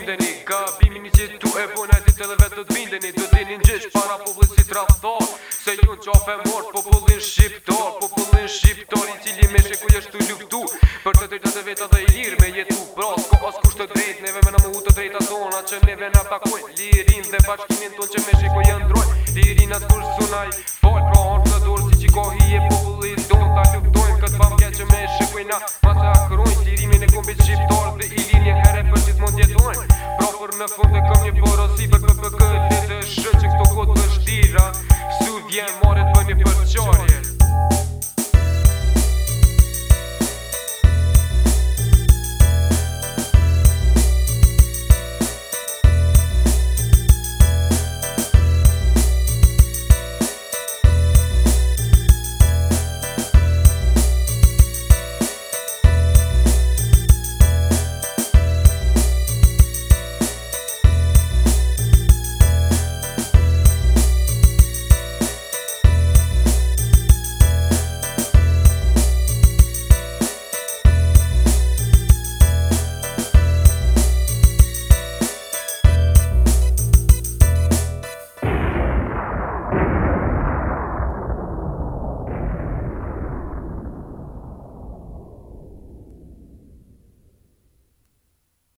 bindeni Ka bimi një tu e bu në ditë dhe vetë do të bindeni Do të dinin para publë si traftor Se ju në qafë e popullin shqiptor Popullin shqiptor i qili me që ku jeshtu luktu Për të drejta e veta dhe i lirë me jetu Pra as kusht të drejt neve me në muhut të drejta tona Që neve në takoj lirin dhe bashkimin ton që me që ku jëndroj Lirin atë kusht sunaj fol pra orë të dorë Si që ko hi e popullin do t'a luktojnë këtë bamke që me shikujna, në fund e kam një porosi për PPK Ti të shë që këto kod për shtira Su vjen moret për një përqarje